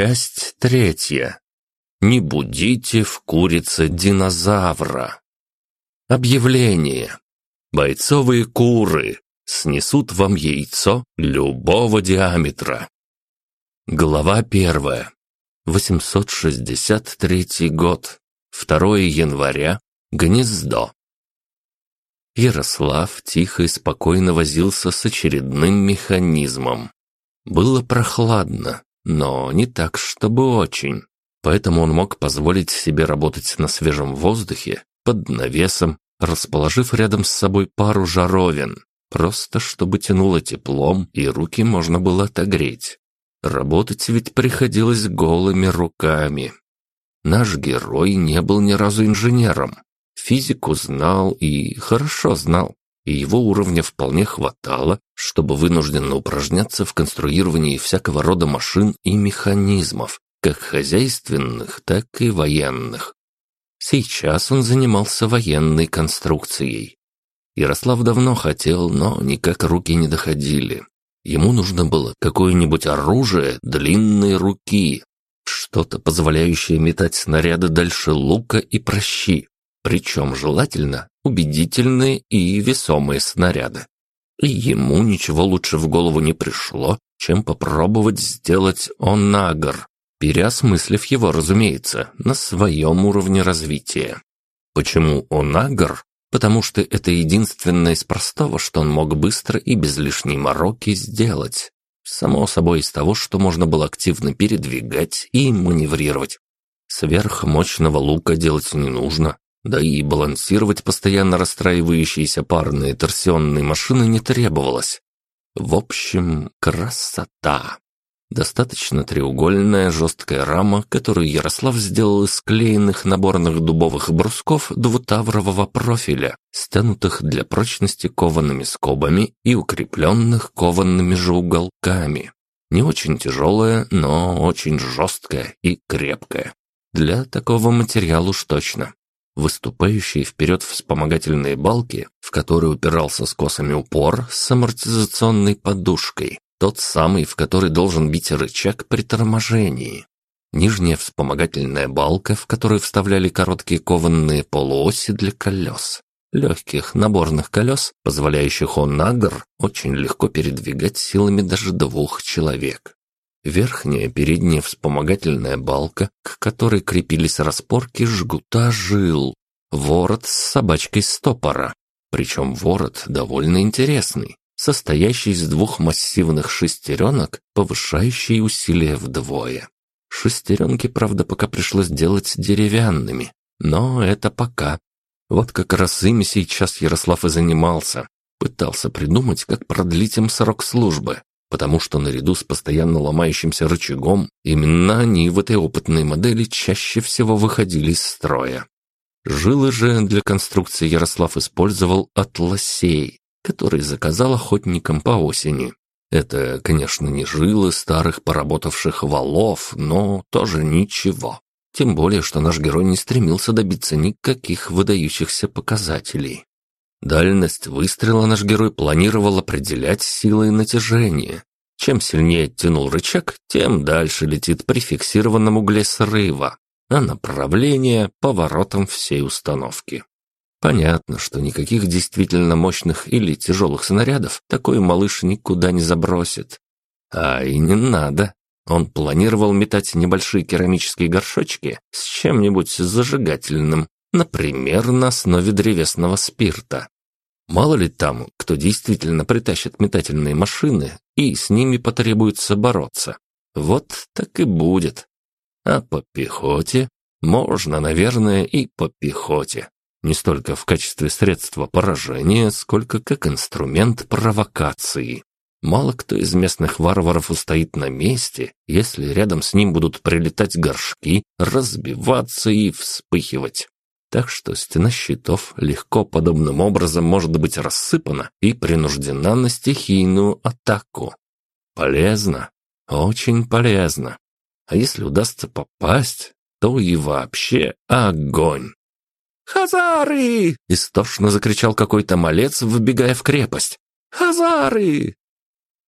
Часть третья. Не будите в курице динозавра. Объявление. Бойцовые куры снесут вам яйцо любого диаметра. Глава первая. 863 год. 2 января. Гнездо. Ярослав тихо и спокойно возился с очередным механизмом. Было прохладно, но не так, чтобы очень. Поэтому он мог позволить себе работать на свежем воздухе, под навесом, расположив рядом с собой пару жаровин, просто чтобы тянуло теплом и руки можно было отогреть. Работать ведь приходилось голыми руками. Наш герой не был ни разу инженером. Физику знал и хорошо знал и его уровня вполне хватало, чтобы вынужденно упражняться в конструировании всякого рода машин и механизмов, как хозяйственных, так и военных. Сейчас он занимался военной конструкцией. Ярослав давно хотел, но никак руки не доходили. Ему нужно было какое-нибудь оружие длинной руки, что-то, позволяющее метать снаряды дальше лука и прощи, причем желательно убедительные и весомые снаряды. И ему ничего лучше в голову не пришло, чем попробовать сделать онагр, переосмыслив его, разумеется, на своем уровне развития. Почему онагр? Потому что это единственное из простого, что он мог быстро и без лишней мороки сделать. Само собой из того, что можно было активно передвигать и маневрировать. Сверхмощного лука делать не нужно, да и балансировать постоянно расстраивающиеся парные торсионные машины не требовалось. В общем, красота. Достаточно треугольная жесткая рама, которую Ярослав сделал из склеенных наборных дубовых брусков двутаврового профиля, стянутых для прочности коваными скобами и укрепленных коваными же уголками. Не очень тяжелая, но очень жесткая и крепкая. Для такого материала уж точно выступающие вперед вспомогательные балки, в которые упирался с косами упор с амортизационной подушкой, тот самый, в который должен бить рычаг при торможении. Нижняя вспомогательная балка, в которую вставляли короткие кованные полуоси для колес. Легких наборных колес, позволяющих Онагр очень легко передвигать силами даже двух человек. Верхняя передняя вспомогательная балка, к которой крепились распорки жгута жил. Ворот с собачкой стопора. Причем ворот довольно интересный, состоящий из двух массивных шестеренок, повышающий усилия вдвое. Шестеренки, правда, пока пришлось делать деревянными, но это пока. Вот как раз ими сейчас Ярослав и занимался. Пытался придумать, как продлить им срок службы потому что наряду с постоянно ломающимся рычагом именно они в этой опытной модели чаще всего выходили из строя. Жилы же для конструкции Ярослав использовал от лосей, которые заказал охотникам по осени. Это, конечно, не жилы старых поработавших валов, но тоже ничего. Тем более, что наш герой не стремился добиться никаких выдающихся показателей. Дальность выстрела наш герой планировал определять силой натяжения. Чем сильнее оттянул рычаг, тем дальше летит при фиксированном угле срыва, а направление – поворотом всей установки. Понятно, что никаких действительно мощных или тяжелых снарядов такой малыш никуда не забросит. А и не надо. Он планировал метать небольшие керамические горшочки с чем-нибудь зажигательным, Например, на основе древесного спирта. Мало ли там, кто действительно притащит метательные машины, и с ними потребуется бороться. Вот так и будет. А по пехоте? Можно, наверное, и по пехоте. Не столько в качестве средства поражения, сколько как инструмент провокации. Мало кто из местных варваров устоит на месте, если рядом с ним будут прилетать горшки, разбиваться и вспыхивать так что стена щитов легко подобным образом может быть рассыпана и принуждена на стихийную атаку. Полезно, очень полезно. А если удастся попасть, то и вообще огонь. «Хазары!» — истошно закричал какой-то малец, выбегая в крепость. «Хазары!»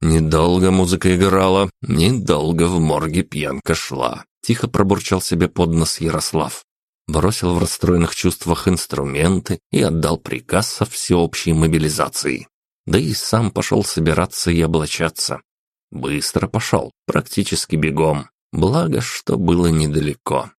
Недолго музыка играла, недолго в морге пьянка шла. Тихо пробурчал себе под нос Ярослав. Бросил в расстроенных чувствах инструменты и отдал приказ о всеобщей мобилизации. Да и сам пошел собираться и облачаться. Быстро пошел, практически бегом. Благо, что было недалеко.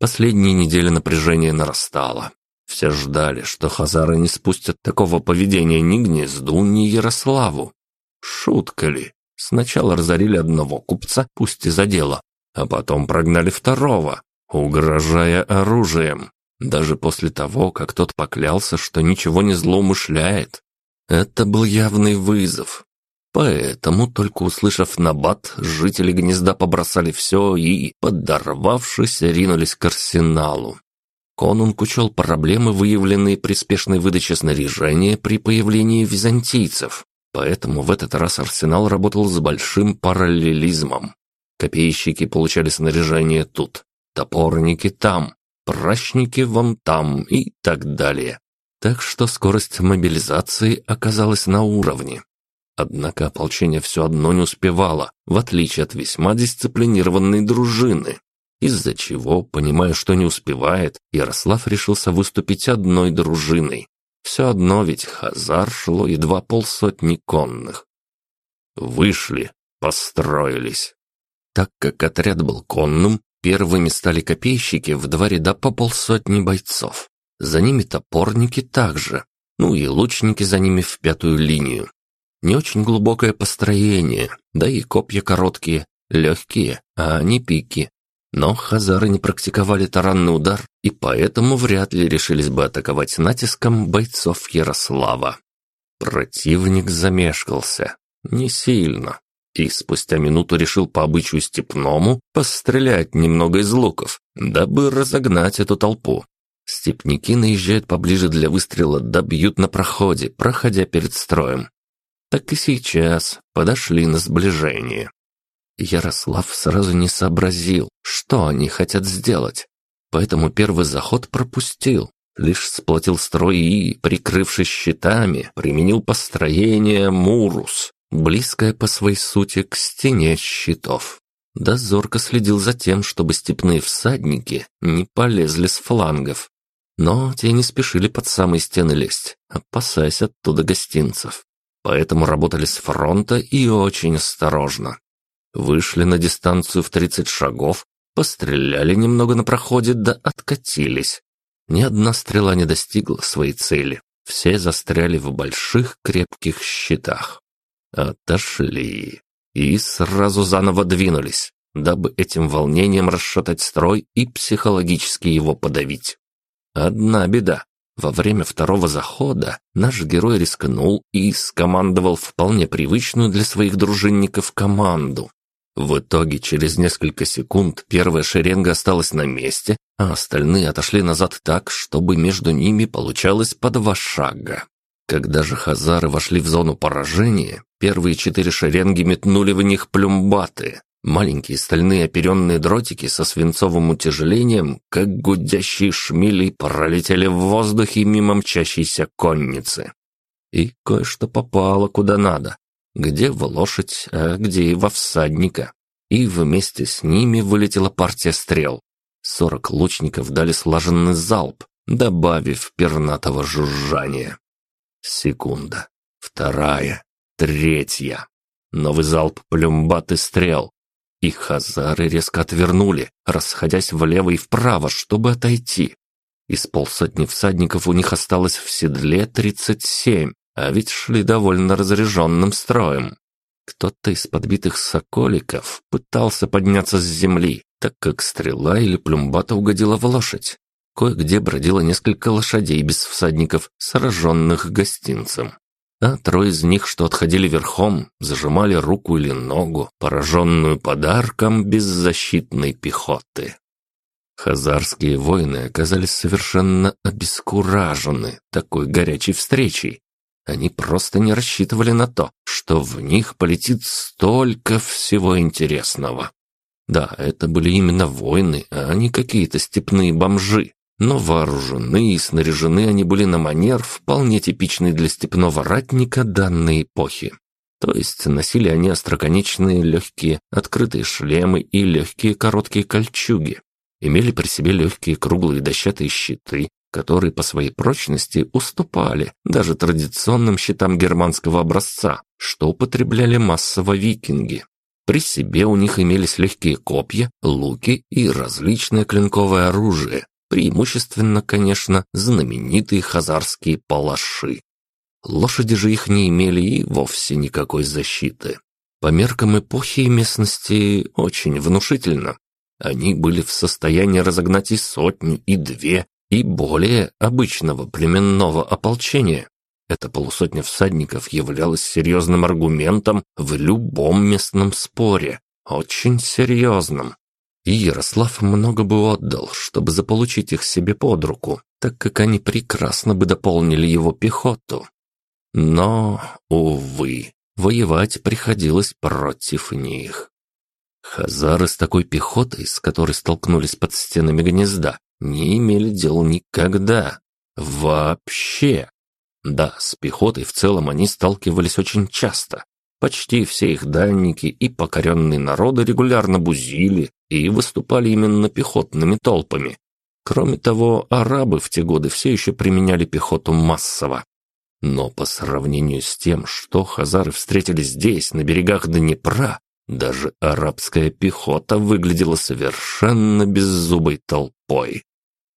Последние недели напряжение нарастало. Все ждали, что хазары не спустят такого поведения ни Гнезду, ни Ярославу. Шутка ли? Сначала разорили одного купца, пусть и за дело, а потом прогнали второго, угрожая оружием, даже после того, как тот поклялся, что ничего не злоумышляет. Это был явный вызов. Поэтому, только услышав набат, жители гнезда побросали все и, подорвавшись, ринулись к арсеналу. Конунг учел проблемы, выявленные при спешной выдаче снаряжения при появлении византийцев, поэтому в этот раз арсенал работал с большим параллелизмом. Копейщики получали снаряжение тут, топорники там, прачники вон там и так далее. Так что скорость мобилизации оказалась на уровне. Однако ополчение все одно не успевало, в отличие от весьма дисциплинированной дружины из-за чего, понимая, что не успевает, Ярослав решился выступить одной дружиной. Все одно ведь Хазар шло едва полсотни конных. Вышли, построились. Так как отряд был конным, первыми стали копейщики в два ряда по полсотни бойцов. За ними топорники также, ну и лучники за ними в пятую линию. Не очень глубокое построение, да и копья короткие, легкие, а не пики. Но хазары не практиковали таранный удар и поэтому вряд ли решились бы атаковать натиском бойцов Ярослава. Противник замешкался. Не сильно. И спустя минуту решил по обычаю степному пострелять немного из луков, дабы разогнать эту толпу. Степники наезжают поближе для выстрела, да на проходе, проходя перед строем. Так и сейчас подошли на сближение. Ярослав сразу не сообразил, что они хотят сделать, поэтому первый заход пропустил, лишь сплотил строй и, прикрывшись щитами, применил построение Мурус, близкое по своей сути к стене щитов. Дозорко следил за тем, чтобы степные всадники не полезли с флангов. Но те не спешили под самые стены лезть, опасаясь оттуда гостинцев. Поэтому работали с фронта и очень осторожно. Вышли на дистанцию в 30 шагов, постреляли немного на проходе, да откатились. Ни одна стрела не достигла своей цели. Все застряли в больших крепких щитах. Отошли. И сразу заново двинулись, дабы этим волнением расшатать строй и психологически его подавить. Одна беда. Во время второго захода наш герой рискнул и скомандовал вполне привычную для своих дружинников команду. В итоге через несколько секунд первая шеренга осталась на месте, а остальные отошли назад так, чтобы между ними получалось по два шага. Когда же хазары вошли в зону поражения, первые четыре шеренги метнули в них плюмбаты, маленькие стальные оперенные дротики со свинцовым утяжелением, как гудящие шмели, пролетели в воздухе мимо мчащейся конницы. И кое-что попало куда надо где в лошадь, а где и во всадника. И вместе с ними вылетела партия стрел. Сорок лучников дали слаженный залп, добавив пернатого жужжания. Секунда, вторая, третья. Новый залп плюмбат и стрел. И хазары резко отвернули, расходясь влево и вправо, чтобы отойти. Из полсотни всадников у них осталось в седле тридцать семь, а ведь шли довольно разряженным строем. Кто-то из подбитых соколиков пытался подняться с земли, так как стрела или плюмбата угодила в лошадь. Кое-где бродило несколько лошадей без всадников, сраженных гостинцем. А трое из них, что отходили верхом, зажимали руку или ногу, пораженную подарком беззащитной пехоты. Хазарские воины оказались совершенно обескуражены такой горячей встречей они просто не рассчитывали на то, что в них полетит столько всего интересного. Да, это были именно воины, а не какие-то степные бомжи. Но вооружены и снаряжены они были на манер, вполне типичный для степного ратника данной эпохи. То есть носили они остроконечные легкие открытые шлемы и легкие короткие кольчуги. Имели при себе легкие круглые дощатые щиты, которые по своей прочности уступали даже традиционным щитам германского образца, что употребляли массово викинги. При себе у них имелись легкие копья, луки и различное клинковое оружие, преимущественно, конечно, знаменитые хазарские палаши. Лошади же их не имели и вовсе никакой защиты. По меркам эпохи и местности очень внушительно. Они были в состоянии разогнать и сотню, и две, и более обычного племенного ополчения. Эта полусотня всадников являлась серьезным аргументом в любом местном споре, очень серьезным. И Ярослав много бы отдал, чтобы заполучить их себе под руку, так как они прекрасно бы дополнили его пехоту. Но, увы, воевать приходилось против них. Хазары с такой пехотой, с которой столкнулись под стенами гнезда, не имели дел никогда. Вообще. Да, с пехотой в целом они сталкивались очень часто. Почти все их дальники и покоренные народы регулярно бузили и выступали именно пехотными толпами. Кроме того, арабы в те годы все еще применяли пехоту массово. Но по сравнению с тем, что хазары встретили здесь, на берегах Днепра, даже арабская пехота выглядела совершенно беззубой толпой.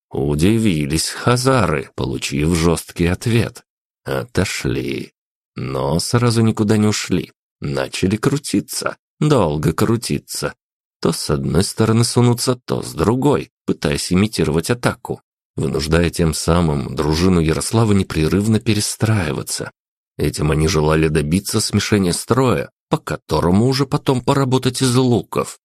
Удивились хазары, получив жесткий ответ. Отошли. Но сразу никуда не ушли. Начали крутиться. Долго крутиться. То с одной стороны сунуться, то с другой, пытаясь имитировать атаку, вынуждая тем самым дружину Ярослава непрерывно перестраиваться. Этим они желали добиться смешения строя, по которому уже потом поработать из луков.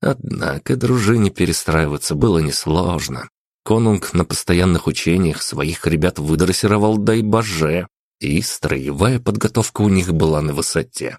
Однако дружине перестраиваться было несложно. Конунг на постоянных учениях своих ребят выдрессировал дай боже, и строевая подготовка у них была на высоте.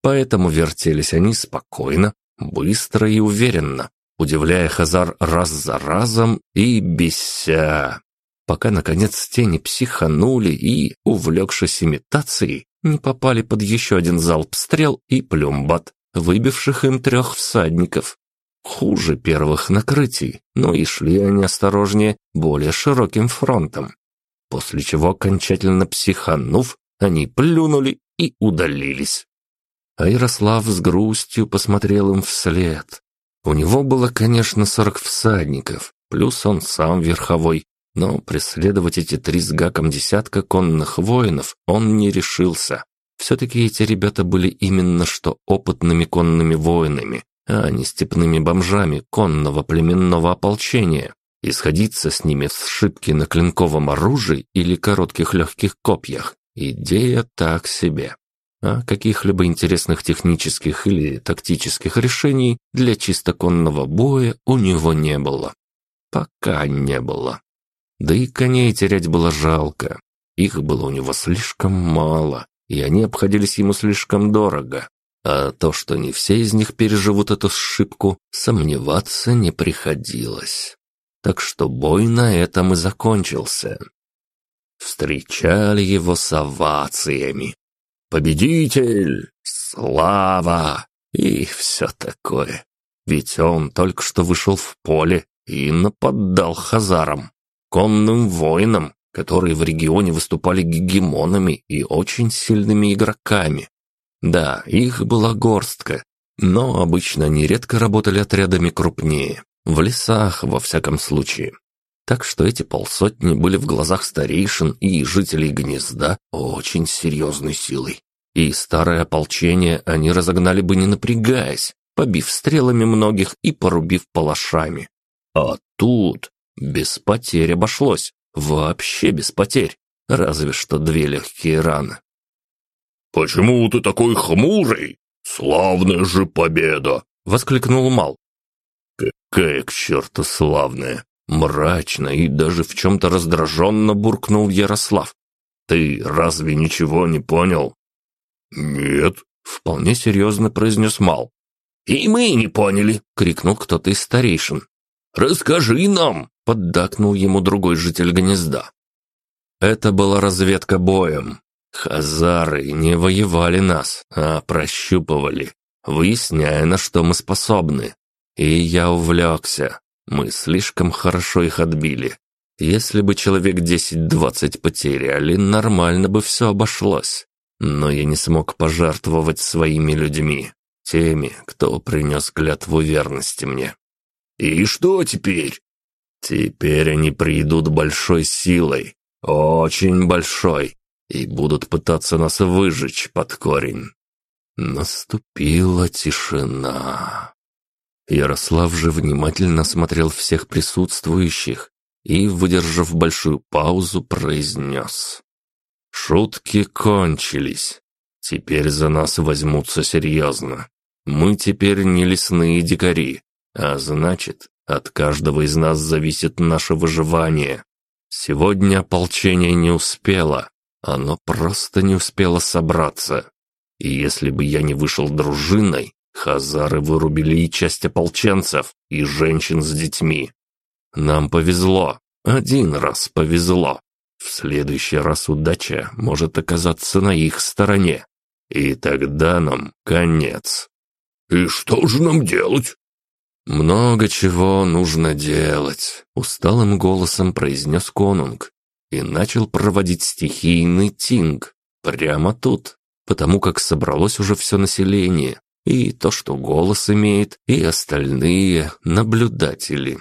Поэтому вертелись они спокойно, быстро и уверенно, удивляя Хазар раз за разом и беся. Пока, наконец, тени психанули и, увлекшись имитацией, не попали под еще один залп стрел и плюмбат, выбивших им трех всадников. Хуже первых накрытий, но и шли они осторожнее, более широким фронтом. После чего, окончательно психанув, они плюнули и удалились. А Ярослав с грустью посмотрел им вслед. У него было, конечно, сорок всадников, плюс он сам верховой, но преследовать эти три с гаком десятка конных воинов он не решился. Все-таки эти ребята были именно что опытными конными воинами, а не степными бомжами конного племенного ополчения. И сходиться с ними в сшибке на клинковом оружии или коротких легких копьях – идея так себе. А каких-либо интересных технических или тактических решений для чисто конного боя у него не было. Пока не было. Да и коней терять было жалко. Их было у него слишком мало, и они обходились ему слишком дорого. А то, что не все из них переживут эту сшибку, сомневаться не приходилось. Так что бой на этом и закончился. Встречали его с овациями. «Победитель! Слава!» и все такое. Ведь он только что вышел в поле и нападал хазарам конным воинам, которые в регионе выступали гегемонами и очень сильными игроками. Да, их была горстка, но обычно они редко работали отрядами крупнее, в лесах во всяком случае. Так что эти полсотни были в глазах старейшин и жителей гнезда очень серьезной силой. И старое ополчение они разогнали бы не напрягаясь, побив стрелами многих и порубив палашами. А тут без потерь обошлось. Вообще без потерь. Разве что две легкие раны. «Почему ты такой хмурый? Славная же победа!» — воскликнул Мал. «Какая к черту славная!» Мрачно и даже в чем-то раздраженно буркнул Ярослав. «Ты разве ничего не понял?» «Нет», — вполне серьезно произнес Мал. «И мы не поняли!» — крикнул кто-то из старейшин. «Расскажи нам!» — поддакнул ему другой житель гнезда. Это была разведка боем. Хазары не воевали нас, а прощупывали, выясняя, на что мы способны. И я увлекся. Мы слишком хорошо их отбили. Если бы человек 10-20 потеряли, нормально бы все обошлось. Но я не смог пожертвовать своими людьми, теми, кто принес клятву верности мне. «И что теперь?» «Теперь они придут большой силой, очень большой, и будут пытаться нас выжечь под корень». Наступила тишина. Ярослав же внимательно смотрел всех присутствующих и, выдержав большую паузу, произнес. «Шутки кончились. Теперь за нас возьмутся серьезно. Мы теперь не лесные дикари, а значит, от каждого из нас зависит наше выживание. Сегодня ополчение не успело, оно просто не успело собраться. И если бы я не вышел дружиной, хазары вырубили и часть ополченцев, и женщин с детьми. Нам повезло, один раз повезло. В следующий раз удача может оказаться на их стороне. И тогда нам конец. «И что же нам делать?» «Много чего нужно делать», — усталым голосом произнес конунг и начал проводить стихийный тинг прямо тут, потому как собралось уже все население, и то, что голос имеет, и остальные наблюдатели.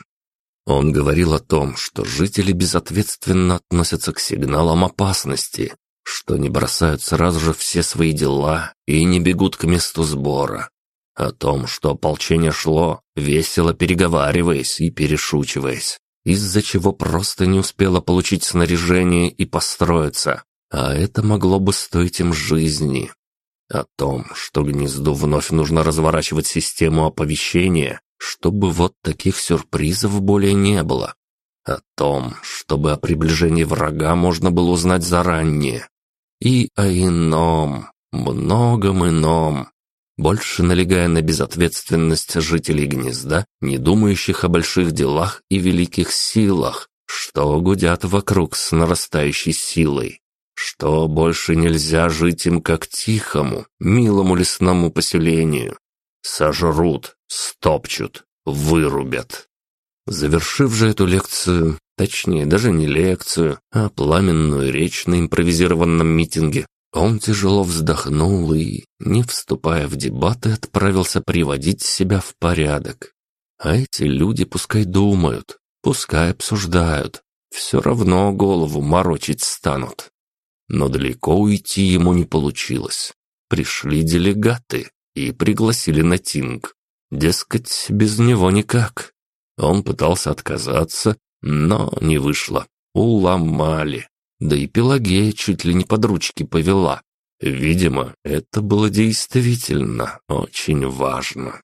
Он говорил о том, что жители безответственно относятся к сигналам опасности, что не бросают сразу же все свои дела и не бегут к месту сбора. О том, что ополчение шло, весело переговариваясь и перешучиваясь, из-за чего просто не успело получить снаряжение и построиться, а это могло бы стоить им жизни. О том, что гнезду вновь нужно разворачивать систему оповещения, чтобы вот таких сюрпризов более не было. О том, чтобы о приближении врага можно было узнать заранее. И о ином, многом ином, больше налегая на безответственность жителей гнезда, не думающих о больших делах и великих силах, что гудят вокруг с нарастающей силой, что больше нельзя жить им как тихому, милому лесному поселению. Сожрут, стопчут, вырубят. Завершив же эту лекцию, точнее даже не лекцию, а пламенную речь на импровизированном митинге, он тяжело вздохнул и, не вступая в дебаты, отправился приводить себя в порядок. А эти люди пускай думают, пускай обсуждают, все равно голову морочить станут. Но далеко уйти ему не получилось. Пришли делегаты и пригласили на тинг. Дескать, без него никак. Он пытался отказаться, но не вышло. Уломали. Да и Пелагея чуть ли не под ручки повела. Видимо, это было действительно очень важно.